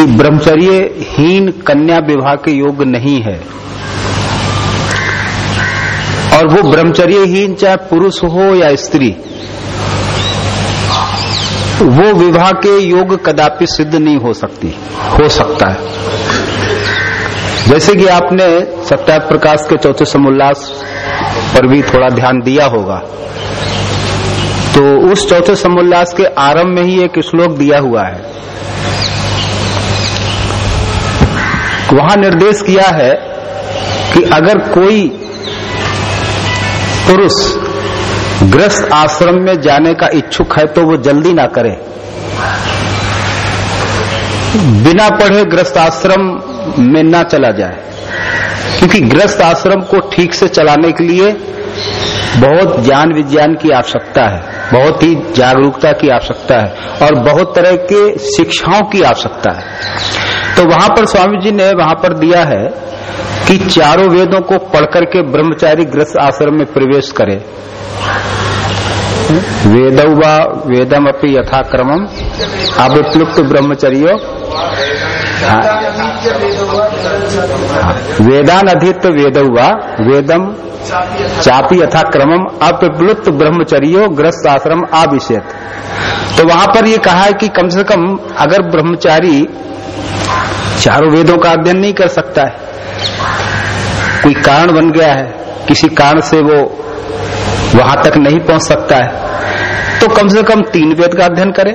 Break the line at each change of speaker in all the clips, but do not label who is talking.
कि ब्रह्मचर्य हीन कन्या विवाह के योग नहीं है। और वो ब्रह्मचर्यहीन चाहे पुरुष हो या स्त्री, वो विवाह के योग कदापि सिद्ध नहीं हो सकती, हो सकता है। जैसे कि आपने सत्याग्रह प्रकाश के चौथे समोल्लास पर भी थोड़ा ध्यान दिया होगा तो उस चौथे समोल्लास के आरंभ में ही एक श्लोक दिया हुआ है वहाँ निर्देश किया है कि अगर कोई पुरुष ग्रस्त आश्रम में जाने का इच्छुक है तो वो जल्दी ना करे। बिना पढ़े ग्रस्त आश्रम में ना चला जाए। क्योंकि ग्रस्त आश्रम को ठीक से चलाने के लिए बहुत ज्ञान विज्ञान की आवश्यकता है। बहुत ही जागरूकता की आवश्यकता है और बहुत तरह के शिक्षाओं की आवश्यकता है। तो वहाँ पर स्वामी जी ने वहाँ पर दिया है कि चारों वेदों को पढ़कर के ब्रह्मचारी ग्रस्त आश्रम में प्रवेश करे। वेदवा वेदम अपनी यथाक्रमम। अविप्लुप्त ब्रह्मचर्यो। वेदान अधित वेद हुआ वेदम चापी यथाक्रमम अपिप्लुप्त ब्रह्मचर्यो ग्रस्त आश्रम आविषेत तो वहाँ पर ये कहा है कि कम से कम अगर ब्रह्मचारी चारों वेदों का अध्ययन नहीं कर सकता है, कोई कारण बन गया है, किसी कारण से वो वहाँ तक नहीं पहुँच सकता है तो कम से कम तीन वेद का अध्ययन करे।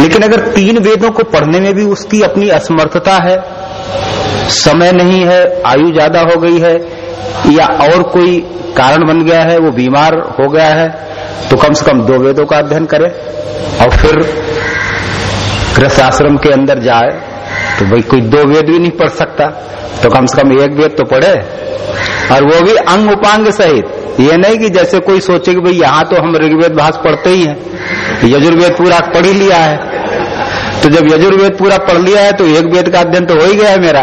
लेकिन अगर तीन वेदों को पढ़ने में भी उसकी अपनी असमर्थता है, समय नहीं है, आयु ज़्यादा हो गई है, या और कोई कारण बन गया है, वो बीमार हो गया है तो कम से कम दो वेदों का अध्ययन करे और फिर गृह आश्रम के अंदर जाए तो भाई कोई दो वेद भी नहीं पढ़ सकता तो कम से कम एक वेद तो पढ़े। और वो भी अंग उपांग सहित। ये नहीं कि जैसे कोई सोचे कि भाई यहाँ तो हम ऋग्वेद भाष पढ़ते ही हैं, यजुर्वेद पूरा पढ़ ही लिया है। तो जब यजुर्वेद पूरा पढ़ लिया है तो एक वेद का अध्ययन तो हो ही गया है मेरा।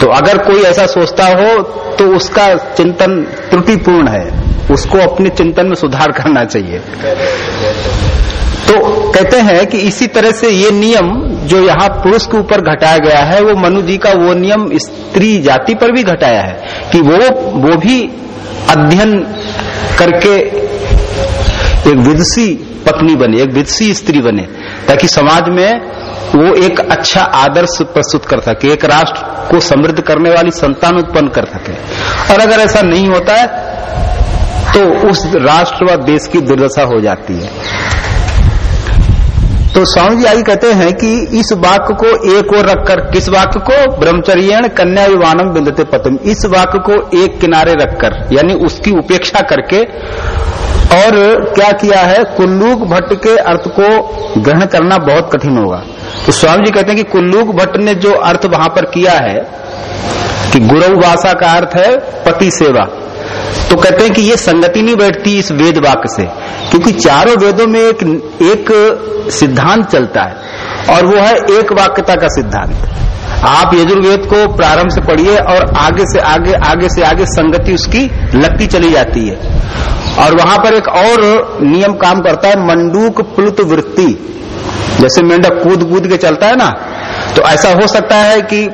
तो अगर कोई ऐसा सोचता हो तो उसका चिंतन त्रुटिपूर्ण है। उसको अपने चिंतन में सुधार करना चाहिए। तो कहते हैं कि इसी तरह से ये नियम जो यहाँ पुरुष के ऊपर घटाया गया है, वो मनु जी का वो नियम स्त्री जाति पर भी घटाया है कि वो वो भी अध्ययन करके एक विदुषी पत्नी बने, एक विदुषी स्त्री बने। ताकि समाज में वो एक अच्छा आदर्श प्रस्तुत कर सके, एक राष्ट्र को समृद्ध करने वाली संतान उत्पन्न कर सके। और अगर ऐसा नहीं होता है तो उस राष्ट्र व देश की दुर्दशा हो जाती है। तो स्वामी जी आगे कहते हैं कि इस वाक्य को एक और रखकर किस वाक्य को? ब्रह्मचर्य कन्या विवानम बिंदते पतम। इस वाक्य को एक किनारे रखकर, यानी उसकी उपेक्षा करके, और क्या किया है? कुल्लूक भट्ट के अर्थ को ग्रहण करना बहुत कठिन होगा। तो स्वामी जी कहते हैं कि कुल्लूक भट्ट ने जो अर्थ वहाँ पर किया है, कि गुरु भाषा का अर्थ है पति सेवा। तो कहते हैं कि ये संगति नहीं बैठती इस वेद वाक्य से, क्योंकि चारों वेदों में एक एक सिद्धांत चलता है, और वो है एक वाक्यता का सिद्धांत। आप यजुर्वेद को प्रारंभ से पढ़िए और आगे से आगे आगे से आगे संगति उसकी लगती चली जाती है। और वहाँ पर एक और नियम काम करता है, मंडूक प्लुत वृत्ति। जैसे मेंढक कूद कूद के चलता है ना तो ऐसा हो सकता है कि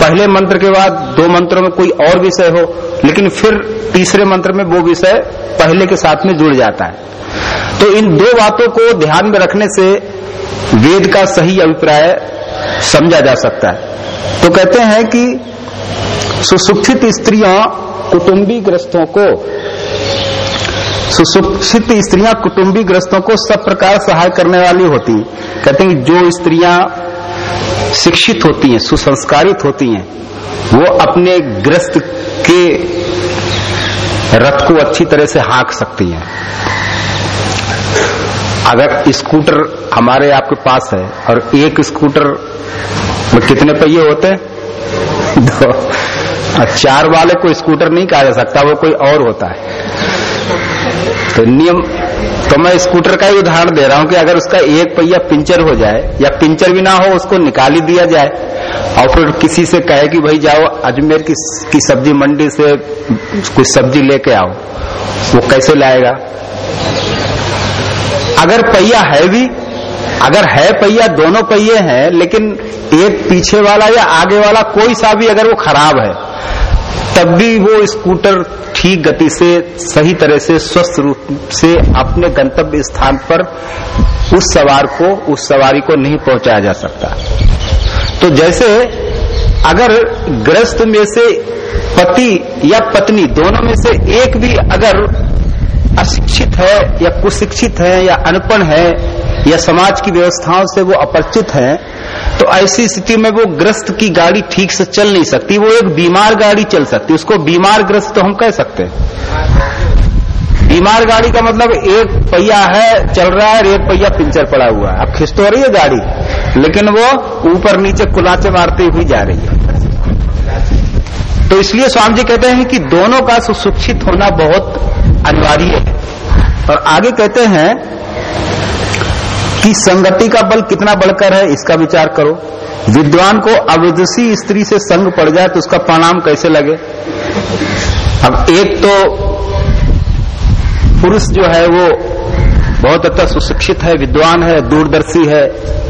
पहले मंत्र के बाद दो मंत्रों में कोई और विषय हो लेकिन फिर तीसरे मंत्र में वो विषय पहले के साथ में जुड़ जाता है। तो इन दो बातों को ध्यान में रखने से वेद का सही अभिप्राय समझा जा सकता है। तो कहते हैं कि सुशिक्षित स्त्रियाँ कुटुंबी ग्रस्तों को, सुशिक्षित स्त्रियाँ कुटुंबी ग्रस्तों को सब प्रकार सहाय करने वाली होती। कहते हैं जो स्त्रियाँ शिक्षित होती हैं, सुसंस्कारित होती हैं। वो अपने ग्रस्त के रथ को अच्छी तरह से हाँक सकती हैं। अगर स्कूटर हमारे आपके पास है और एक स्कूटर में कितने पहिए होते हैं? दो। चार वाले को स्कूटर नहीं कहा जा सकता, वो कोई और होता है। तो नियम तो मैं स्कूटर का ही उदाहरण दे रहा हूँ कि अगर उसका एक पहिया पिंचर हो जाए या पिंचर भी ना हो उसको निकाल ही दिया जाए और फिर किसी से कहे कि भाई जाओ अजमेर की, की सब्ज़ी मंडी से कुछ सब्ज़ी लेके आओ वो कैसे लाएगा? अगर पहिया है भी अगर है पहिया दोनों पहिए हैं लेकिन एक पीछे वाला या आगे वाला कोई सा भी अगर वो खराब है तब भी वो स्कूटर ठीक गति से, सही तरह से, स्वस्थ रूप से अपने गंतव्य स्थान पर उस सवार को, उस सवारी को नहीं पहुँचाया जा सकता। तो जैसे अगर ग्रस्त में से पति या पत्नी, दोनों में से एक भी अगर अशिक्षित है या कुशिक्षित है या अनपढ़ है या समाज की व्यवस्थाओं से वो अपरिचित है तो ऐसी स्थिति में वो ग्रस्त की गाड़ी ठीक से चल नहीं सकती, वो एक बीमार गाड़ी चल सकती, उसको बीमार ग्रस्त तो हम कह सकते हैं। बीमार गाड़ी का मतलब एक पहिया है, चल रहा है और एक पहिया पिंचर पड़ा हुआ है। अब खिंच तो रही है गाड़ी, लेकिन वो ऊपर नीचे कुलाचे मारते हुई जा रही है। तो इसलिए स्वामी जी कहते हैं कि दोनों का सुशिक्षित होना बहुत अनिवार्य है। और आगे कहते हैं कि संगति का बल कितना बढ़कर है, इसका विचार करो। विद्वान को अविदुषी स्त्री से संग पड़ जाए तो उसका परिणाम कैसे लगे? अब एक तो पुरुष जो है वो बहुत अच्छा सुशिक्षित है, विद्वान है, दूरदर्शी है,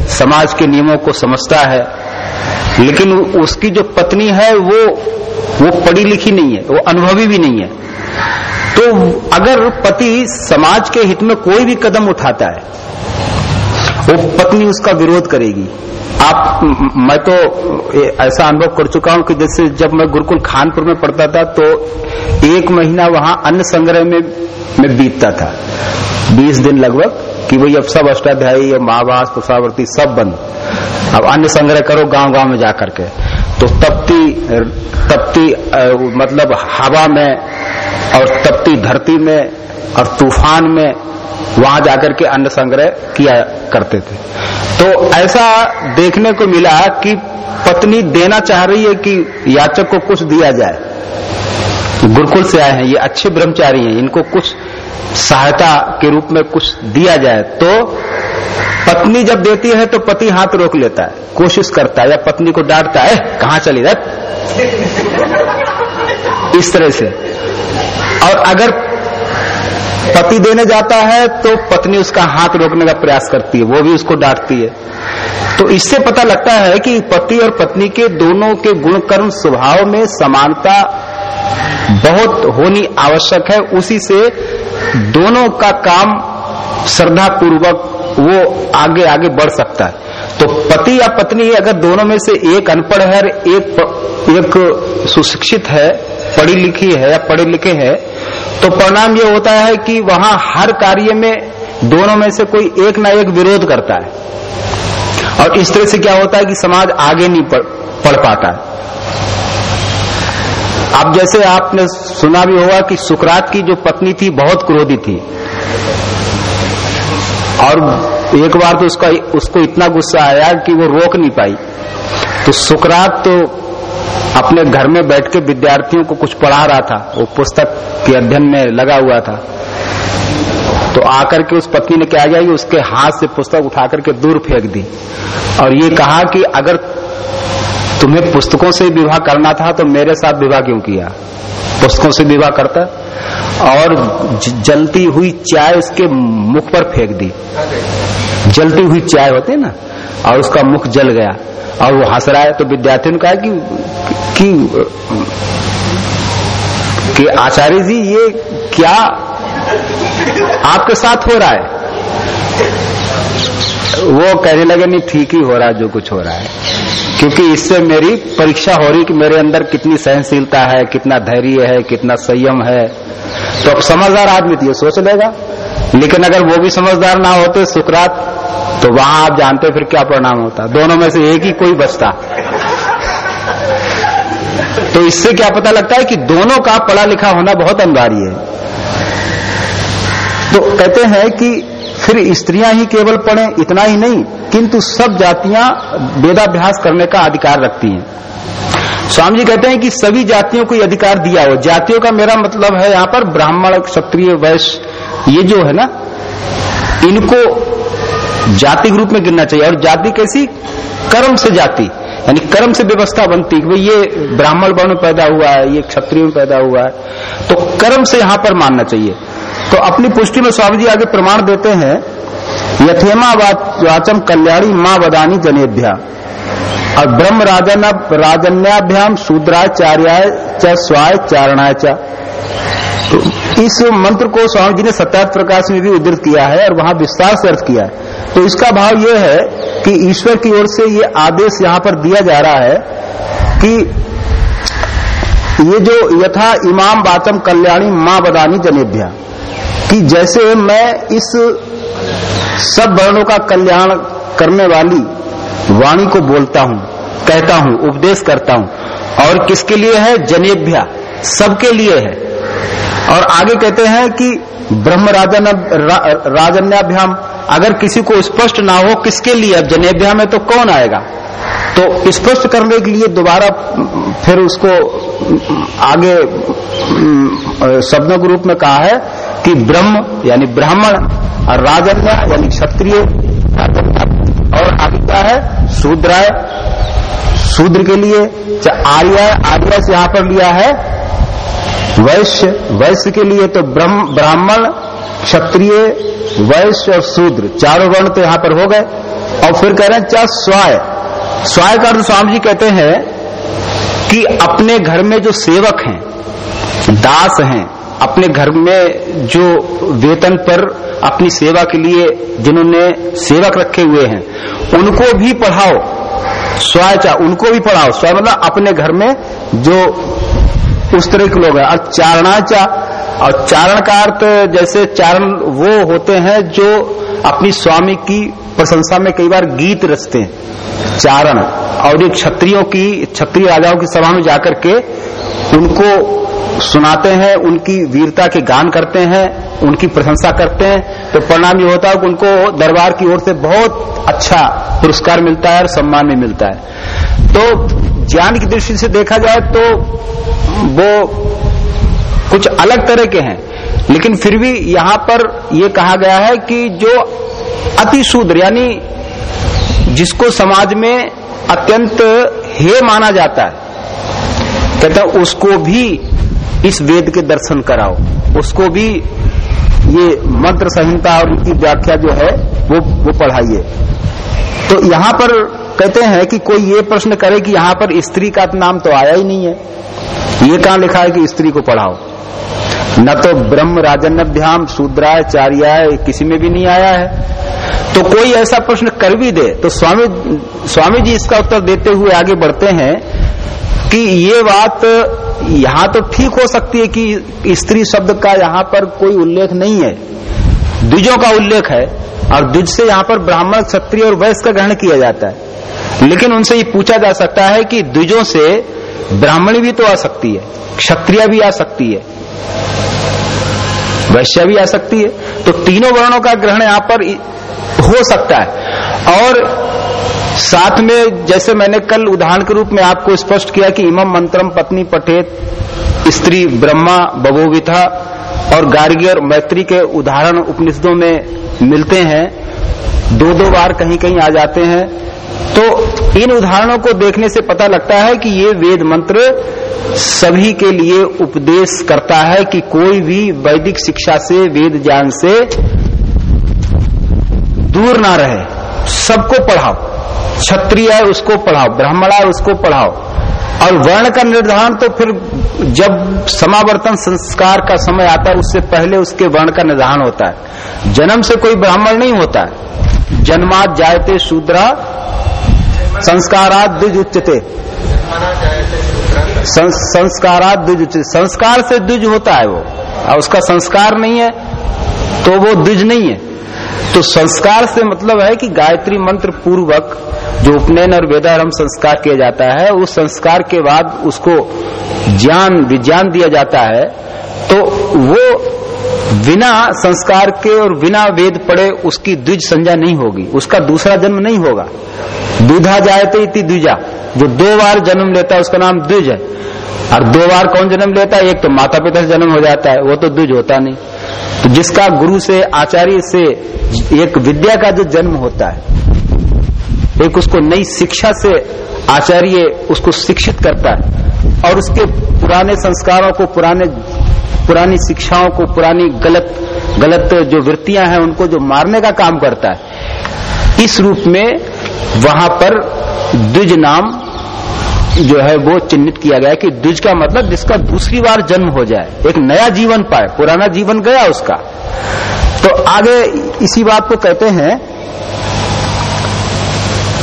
समाज के नियमों को समझता है। लेकिन उसकी जो पत्नी है वो वो पढ़ी लिखी नहीं है, वो अनुभवी भी नहीं है। तो अगर पति समाज के हित में कोई भी कदम उठाता है वो पत्नी उसका विरोध करेगी। आप, मैं तो ऐसा अनुभव कर चुका हूँ कि जैसे जब मैं गुरुकुल खानपुर में पढ़ता था तो एक महीना वहाँ अन्न संग्रह में में बीतता था। बीस दिन लगभग कि वही अब सब अष्टाध्यायी महाभास प्रसावर्ती सब बंद। अब अन्न संग्रह करो गाँव गाँव में जाकर के। तो तपती तपती मतलब हवा में और तपती धरती में और तूफ़ान में वहाँ जाकर के अन्न संग्रह किया करते थे। तो ऐसा देखने को मिला कि पत्नी देना चाह रही है कि याचक को कुछ दिया जाए। गुरुकुल से आए हैं, ये अच्छे ब्रह्मचारी हैं, इनको कुछ सहायता के रूप में कुछ दिया जाए तो पत्नी जब देती है तो पति हाथ रोक लेता है, कोशिश करता है, या पत्नी को डांटता है कहा चली रह इस तरह से। और अगर पति देने जाता है तो पत्नी उसका हाथ रोकने का प्रयास करती है, वो भी उसको डांटती है। तो इससे पता लगता है कि पति और पत्नी के दोनों के गुणकर्म स्वभाव में समानता बहुत होनी आवश्यक है। उसी से दोनों का काम श्रद्धा पूर्वक वो आगे आगे बढ़ सकता है। तो पति या पत्नी अगर दोनों में से एक अनपढ़ है एक एक सुशिक्षित है पढ़ी लिखी है या पढ़े लिखे है तो परिणाम ये होता है कि वहाँ हर कार्य में दोनों में से कोई एक ना एक विरोध करता है। और इस तरह से क्या होता है कि समाज आगे नहीं पढ़, पढ़ पाता है। अब जैसे आपने सुना भी होगा कि सुकरात की जो पत्नी थी बहुत क्रोधी थी। और एक बार तो उसका उसको इतना गुस्सा आया कि वो रोक नहीं पाई। तो सुकरात तो अपने घर में बैठ के विद्यार्थियों को कुछ पढ़ा रहा था, वो पुस्तक के अध्ययन में लगा हुआ था। तो आकर के उस पत्नी ने क्या किया उसके हाथ से पुस्तक उठा करके दूर फेंक दी। और ये कहा कि अगर तुम्हें पुस्तकों से विवाह करना था तो मेरे साथ विवाह क्यों किया? पुस्तकों से विवाह करता और जलती हुई चाय उसके मुख पर फेंक दी। जलती हुई चाय होती है ना? और उसका मुख जल गया। और वो हंस रहा है तो विद्यार्थियों ने कहा कि कि कि आचार्य जी, ये क्या आपके साथ हो रहा है? वो कहने लगे, नहीं, ठीक ही हो रहा है, जो कुछ हो रहा है। क्योंकि इससे मेरी परीक्षा हो रही कि मेरे अंदर कितनी सहनशीलता है, कितना धैर्य है, कितना संयम है। तो अब समझदार आदमी थी सोच लेगा। लेकिन अगर वो भी समझदार ना होते सुकरात तो वहाँ आप जानते फिर क्या परिणाम होता। दोनों में से एक ही कोई बचता। तो इससे क्या पता लगता है कि दोनों का पढ़ा लिखा होना बहुत अनिवार्य है। तो कहते हैं कि फिर स्त्रियाँ ही केवल पढ़े, इतना ही नहीं, किंतु सब जातियाँ वेदाभ्यास करने का अधिकार रखती हैं। स्वामी जी कहते हैं कि सभी जातियों को अधिकार दिया हो। जातियों का मेरा मतलब है यहाँ पर ब्राह्मण, क्षत्रिय, वैश्य ये जो है ना, इनको जाति रूप में गिनना चाहिए। और जाति कैसी? कर्म से जाति। यानी कर्म से व्यवस्था बनती है ये ब्राह्मण वर्ण पैदा हुआ है, ये क्षत्रिय में पैदा हुआ है। तो कर्म से यहाँ पर मानना चाहिए। तो अपनी पुष्टि में स्वामी जी आगे प्रमाण देते हैं, यथेमा वाचम कल्याणी माँ वदानी जनेभ्या। और ब्रह्म राजन राजन्याभ्याम शूद्राचार्याय च स्वाय चारणाय च। तो इस मंत्र को स्वामी जी ने सत्यार्थ प्रकाश में भी उद्धृत किया है और वहाँ विस्तार से अर्थ किया है। तो इसका भाव यह है कि ईश्वर की ओर से ये आदेश यहाँ पर दिया जा रहा है कि ये जो यथा इमाम बातम कल्याणी माँ बदानी जनेभ्या, कि जैसे मैं इस सब वर्णों का कल्याण करने वाली वाणी को बोलता हूँ, कहता हूँ, उपदेश करता हूँ, और किसके लिए है? जनेभ्या, सबके लिए है। और आगे कहते हैं कि ब्रह्म राजन रा, राजन्याभ्याम अगर किसी को स्पष्ट ना हो किसके लिए अब जनेभ्या है तो कौन आएगा? तो स्पष्ट करने के लिए दोबारा फिर उसको आगे शब्दों के रूप में कहा है कि ब्रह्म यानी ब्राह्मण और राजन्या यानी क्षत्रिय और आगे क्या है? शूद्राय शूद्र के लिए आर्य आर्य से यहाँ पर लिया है वैश्य वैश्य के लिए तो ब्रह्म, ब्राह्मण, क्षत्रिय, वैश्य और शूद्र, चारों वर्ण तो यहाँ पर हो गए। और फिर कह रहे हैं चा स्वाय। स्वाय का अर्थ स्वामी जी कहते हैं कि अपने घर में जो सेवक हैं, दास हैं, अपने घर में जो वेतन पर अपनी सेवा के लिए जिन्होंने सेवक रखे हुए हैं, उनको भी पढ़ाओ। स्वाचा उनको भी पढ़ाओ। स्व मतलब अपने घर में जो उस तरह के लोग हैं। और चारणाचा और चारण का अर्थ जैसे चारण वो होते हैं जो अपनी स्वामी की प्रशंसा में कई बार गीत रचते हैं। चारण और ये क्षत्रियों की क्षत्रिय राजाओं की सभा में जाकर के उनको सुनाते हैं, उनकी वीरता के गान करते हैं, उनकी प्रशंसा करते हैं। तो परिणाम ये होता है कि उनको दरबार की ओर से बहुत अच्छा पुरस्कार मिलता है और सम्मान भी मिलता है। तो ज्ञान की दृष्टि से देखा जाए तो वो कुछ अलग तरह के हैं। लेकिन फिर भी यहाँ पर यह कहा गया है कि जो अति शूद्र, यानी जिसको समाज में अत्यंत हे माना जाता है, कहता उसको भी इस वेद के दर्शन कराओ। उसको भी ये मंत्र संहिता और उनकी व्याख्या जो है, वो वो पढ़ाइए। तो यहाँ पर कहते हैं कि कोई ये प्रश्न करे कि यहाँ पर स्त्री का नाम तो आया ही नहीं है। ये कहा लिखा है कि स्त्री को पढ़ाओ? न तो ब्रह्म राजन्यभ्याम शूद्राय चार्याय किसी में भी नहीं आया है। तो कोई ऐसा प्रश्न कर भी दे तो स्वामी स्वामी जी इसका उत्तर देते हुए आगे बढ़ते हैं कि ये बात यहाँ तो ठीक हो सकती है कि स्त्री शब्द का यहाँ पर कोई उल्लेख नहीं है। द्विजों का उल्लेख है। और द्विज से यहाँ पर ब्राह्मण, क्षत्रिय और वैश्य का ग्रहण किया जाता है। लेकिन उनसे ये पूछा जा सकता है कि द्विजों से ब्राह्मणी भी तो आ सकती है, क्षत्रिय भी आ सकती है, वैश्य भी आ सकती है। तो तीनों वर्णों का ग्रहण यहाँ पर हो सकता है। और साथ में जैसे मैंने कल उदाहरण के रूप में आपको स्पष्ट किया कि इमम मंत्रम पत्नी पठेत, स्त्री ब्रह्मा बबोविथा और गार्गियर मैत्री के उदाहरण उपनिषदों में मिलते हैं। दो दो बार कहीं कहीं आ जाते हैं। तो इन उदाहरणों को देखने से पता लगता है कि ये वेद मंत्र सभी के लिए उपदेश करता है कि कोई भी वैदिक शिक्षा से, वेद ज्ञान से दूर ना रहे। सबको पढ़ाओ। क्षत्रिय है उसको पढ़ाओ, ब्राह्मण है उसको पढ़ाओ। और वर्ण का निर्धारण तो फिर जब समावर्तन संस्कार का समय आता है, उससे पहले उसके वर्ण का निर्धारण होता है। जन्म से कोई ब्राह्मण नहीं होता है। जन्मात जायते शूद्रा, संस्कारात द्विज उच्चते संस्कारात द्विज उच्चते संस्कार से द्विज होता है वो। और उसका संस्कार नहीं है तो वो द्विज नहीं है। तो संस्कार से मतलब है कि गायत्री मंत्र पूर्वक जो उपनयन और वेदारंभ संस्कार किया जाता है, उस संस्कार के बाद उसको ज्ञान, विज्ञान दिया जाता है तो वो बिना संस्कार के और बिना वेद पढ़े उसकी द्विज संज्ञा नहीं होगी। उसका दूसरा जन्म नहीं होगा। द्विधा जायते इति द्विजा। जो दो बार जन्म लेता है, उसका नाम द्विज है। और दो बार कौन जन्म लेता है? एक तो माता पिता से जन्म हो जाता है, वो तो द्विज होता नहीं। तो जिसका गुरु से, आचार्य से एक विद्या का जो जन्म होता है एक उसको नई शिक्षा से आचार्य, उसको शिक्षित करता है। और उसके पुराने संस्कारों को, पुराने, पुरानी शिक्षाओं को, पुरानी गलत गलत जो वृत्तियाँ हैं, उनको जो मारने का काम करता है। इस रूप में वहाँ पर द्विज नाम जो है, वो चिन्हित किया गया कि द्विज का मतलब जिसका दूसरी बार जन्म हो जाए, एक नया जीवन पाए, पुराना जीवन गया उसका। तो आगे इसी बात को कहते हैं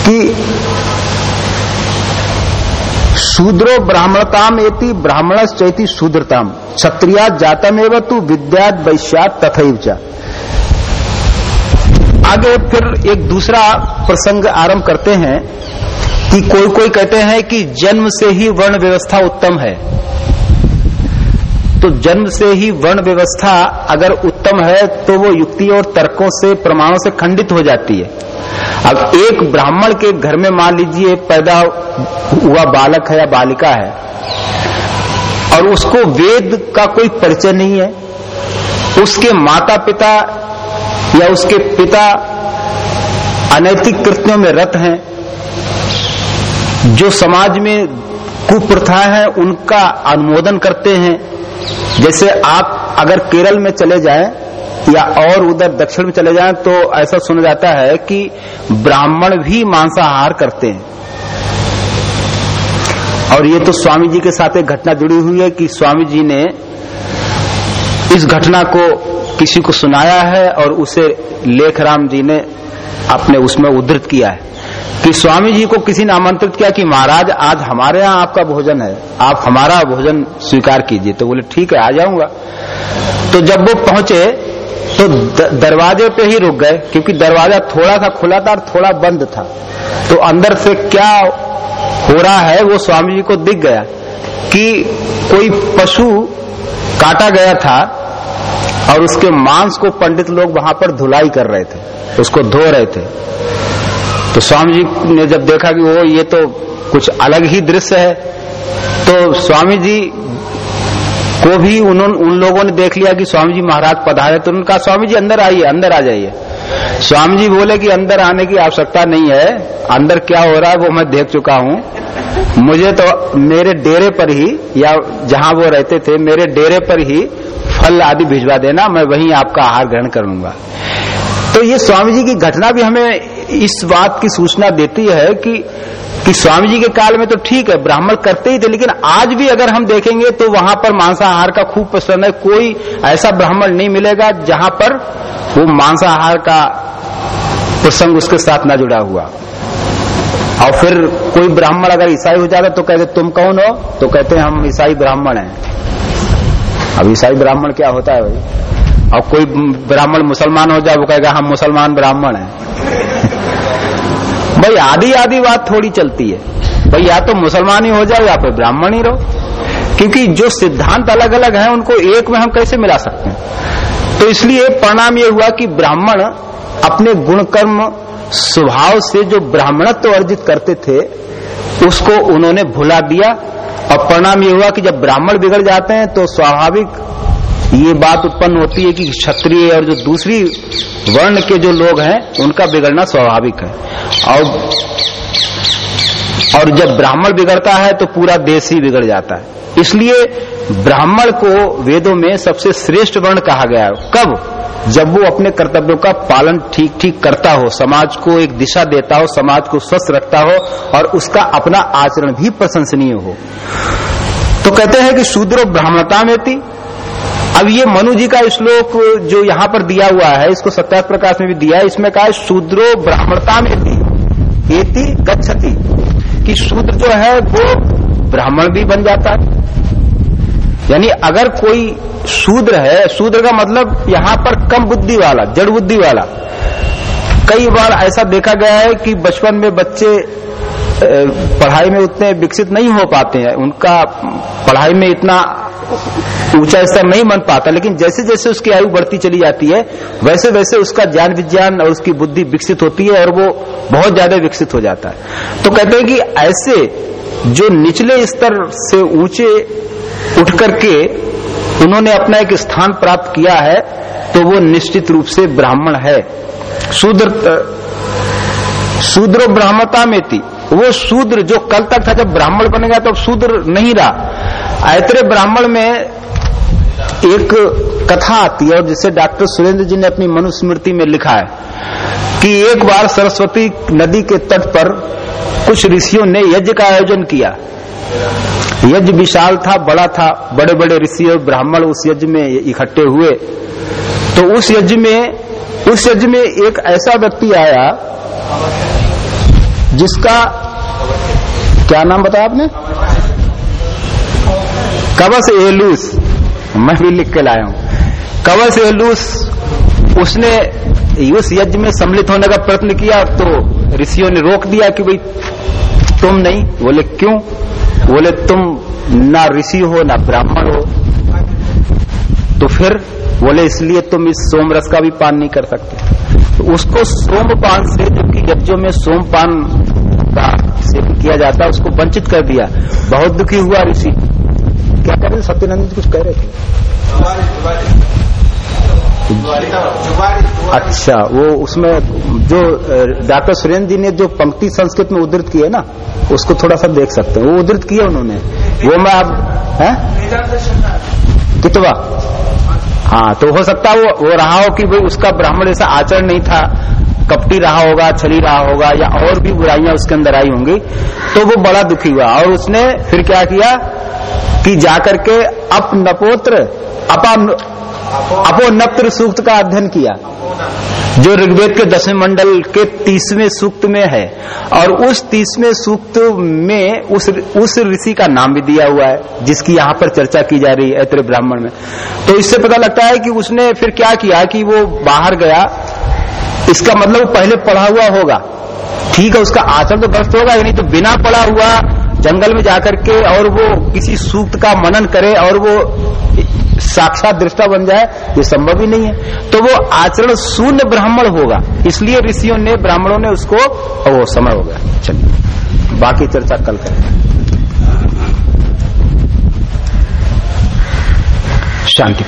कि शूद्रो ब्राह्मणताम एति ब्राह्मण चैति शूद्रताम। क्षत्रिया जातम एवं तू विद्यात वैश्यात तथा आगे फिर एक दूसरा प्रसंग आरंभ करते हैं कि कोई कोई कहते हैं कि जन्म से ही वर्ण व्यवस्था उत्तम है। तो जन्म से ही वर्ण व्यवस्था अगर उत्तम है तो वो युक्ति और तर्कों से, प्रमाणों से खंडित हो जाती है। अब एक ब्राह्मण के घर में मान लीजिए पैदा हुआ बालक है या बालिका है, और उसको वेद का कोई परिचय नहीं है, उसके माता पिता या उसके पिता अनैतिक कृत्यों में रत हैं, जो समाज में कुप्रथा है, उनका अनुमोदन करते हैं। जैसे आप अगर केरल में चले जाएँ या और उधर दक्षिण में चले जाएँ तो ऐसा सुना जाता है कि ब्राह्मण भी मांसाहार करते हैं। और ये तो स्वामी जी के साथ एक घटना जुड़ी हुई है कि स्वामी जी ने इस घटना को किसी को सुनाया है और उसे लेखराम जी ने अपने उसमें उद्धृत किया है। कि स्वामी जी को किसी ने आमंत्रित किया कि महाराज, आज हमारे यहाँ आपका भोजन है, आप हमारा भोजन स्वीकार कीजिए। तो बोले, ठीक है, आ जाऊँगा। तो जब वो पहुँचे तो दरवाजे पे ही रुक गए, क्योंकि दरवाज़ा थोड़ा सा खुला था और थोड़ा बंद था। तो अंदर से क्या हो रहा है, वो स्वामी जी को दिख गया कि कोई पशु काटा गया था और उसके मांस को पंडित लोग वहाँ पर धुलाई कर रहे थे, उसको धो रहे थे। तो स्वामी जी ने जब देखा कि वो ये तो कुछ अलग ही दृश्य है तो स्वामी जी को भी उन्होंने उन लोगों ने देख लिया कि स्वामी जी महाराज पधारे तो उनका स्वामी जी अंदर आइए, अंदर आ जाइए। स्वामी जी बोले कि अंदर आने की आवश्यकता नहीं है, अंदर क्या हो रहा है वो मैं देख चुका हूँ। मुझे तो मेरे डेरे पर ही, या जहाँ वो रहते थे, मेरे डेरे पर ही फल आदि भिजवा देना, मैं वहीं आपका आहार ग्रहण कर लूँगा। तो ये स्वामी जी की घटना भी हमें इस बात की सूचना देती है कि कि स्वामी जी के काल में तो ठीक है, ब्राह्मण करते ही थे, लेकिन आज भी अगर हम देखेंगे तो वहाँ पर मांसाहार का खूब प्रचलन है। कोई ऐसा ब्राह्मण नहीं मिलेगा जहाँ पर वो मांसाहार का प्रसंग उसके साथ न जुड़ा हुआ। और फिर कोई ब्राह्मण अगर ईसाई हो जाता तो कहते, तुम कौन हो? तो कहते हैं हम ईसाई ब्राह्मण हैं। अब ईसाई ब्राह्मण क्या होता है भाई? और कोई ब्राह्मण मुसलमान हो जाए, वो कहेगा, हम मुसलमान ब्राह्मण हैं। भाई, आधी आधी बात थोड़ी चलती है। भाई, या तो मुसलमान ही हो जाओ, या फिर ब्राह्मण ही रहो। क्योंकि जो सिद्धांत अलग अलग हैं, उनको एक में हम कैसे मिला सकते हैं? तो इसलिए परिणाम ये हुआ कि ब्राह्मण अपने गुण कर्म स्वभाव से जो ब्राह्मणत्व तो अर्जित करते थे, उसको उन्होंने भुला दिया। और परिणाम ये हुआ कि जब ब्राह्मण बिगड़ जाते हैं तो स्वाभाविक ये बात उत्पन्न होती है कि क्षत्रिय और जो दूसरी वर्ण के जो लोग हैं, उनका बिगड़ना स्वाभाविक है। और और जब ब्राह्मण बिगड़ता है तो पूरा देश ही बिगड़ जाता है। इसलिए ब्राह्मण को वेदों में सबसे श्रेष्ठ वर्ण कहा गया है। कब? जब वो अपने कर्तव्यों का पालन ठीक ठीक करता हो, समाज को एक दिशा देता हो, समाज को स्वस्थ रखता हो, और उसका अपना आचरण भी प्रशंसनीय हो। तो कहते हैं कि शूद्रो ब्राह्मणता में थी अब ये मनु जी का श्लोक जो यहाँ पर दिया हुआ है, इसको सत्या प्रकाश में भी दिया है, इसमें कहा शूद्रो ब्राह्मणता में थी एति गच्छति। कि शूद्र जो है, वो ब्राह्मण भी बन जाता है। यानी अगर कोई शूद्र है, शूद्र का मतलब यहाँ पर कम बुद्धि वाला, जड़ बुद्धि वाला। कई बार ऐसा देखा गया है कि बचपन में बच्चे पढ़ाई में उतने विकसित नहीं हो पाते हैं। उनका पढ़ाई में इतना ऊँचा स्तर नहीं बन पाता, लेकिन जैसे जैसे उसकी आयु बढ़ती चली जाती है, वैसे वैसे उसका ज्ञान विज्ञान और उसकी बुद्धि विकसित होती है और वो बहुत ज़्यादा विकसित हो जाता है। तो कहते हैं कि ऐसे जो निचले स्तर से ऊँचे उठ करके उन्होंने अपना एक स्थान प्राप्त किया है तो वो निश्चित रूप से ब्राह्मण है। शूद्र शूद्र ब्राह्मता में थी वो शूद्र जो कल तक था जब ब्राह्मण बनेगा तो अब शूद्र नहीं रहा। ऐतरे ब्राह्मण में एक कथा आती है और जिसे डॉक्टर सुरेंद्र जी ने अपनी मनुस्मृति में लिखा है कि एक बार सरस्वती नदी के तट पर कुछ ऋषियों ने यज्ञ का आयोजन किया। यज्ञ विशाल था, बड़ा था बड़े बड़े ऋषि और ब्राह्मण उस यज्ञ में इकट्ठे हुए। तो उस यज्ञ में, उस यज्ञ में एक ऐसा व्यक्ति आया जिसका क्या नाम बताया आपने? कवस एलूस मैं भी लिख के लाया हूँ। कवस एलूस उसने उस यज्ञ में सम्मिलित होने का प्रयत्न किया तो ऋषियों ने रोक दिया कि भाई तुम नहीं। बोले, क्यों? बोले, तुम ना ऋषि हो, ना ब्राह्मण हो। तो फिर बोले, इसलिए तुम इस सोमरस का भी पान नहीं कर सकते। तो उसको सोमपान से जबकि यज्ञों में सोमपान का सेवन किया जाता है उसको वंचित कर दिया। बहुत दुखी हुआ ऋषि। क्या कह रहे सत्यनंद कुछ कह रहे थे? अच्छा वो उसमें जो डॉक्टर सुरेंद्र जी ने जो पंक्ति संस्कृत में उद्धृत की है ना उसको थोड़ा सा देख सकते हैं। वो उद्धृत किया उन्होंने। वो मैं अब है। कितवा? हाँ तो हो सकता है वो, वो रहा हो कि वो उसका ब्राह्मण ऐसा आचरण नहीं था कपटी रहा होगा छली रहा होगा या और भी बुराइयाँ उसके अंदर आई होंगी तो वो बड़ा दुखी हुआ। और उसने फिर क्या किया कि जाकर के अप नपोत्र अपा अपो नप्त्र सूक्त का अध्ययन किया। जो ऋग्वेद के दसवें मंडल के तीसवें सूक्त में है, और उस तीसवें सूक्त में उस उस ऋषि का नाम भी दिया हुआ है, जिसकी यहाँ पर चर्चा की जा रही है ऐत्र ब्राह्मण में। तो इससे पता लगता है कि उसने फिर क्या किया कि वो बाहर गया। इसका मतलब पहले पढ़ा हुआ होगा। ठीक है, उसका आचरण तो ग्रस्त होगा, यानी तो बिना पढ़ा हुआ जंगल में जाकर के और वो किसी सूक्त का मनन करे और वो साक्षात दृष्टा बन जाए, ये संभव ही नहीं है। तो वो आचरण शून्य ब्राह्मण होगा। इसलिए ऋषियों ने, ब्राह्मणों ने उसको वो समय हो गया। चलिए, बाकी चर्चा कल करें। शांति।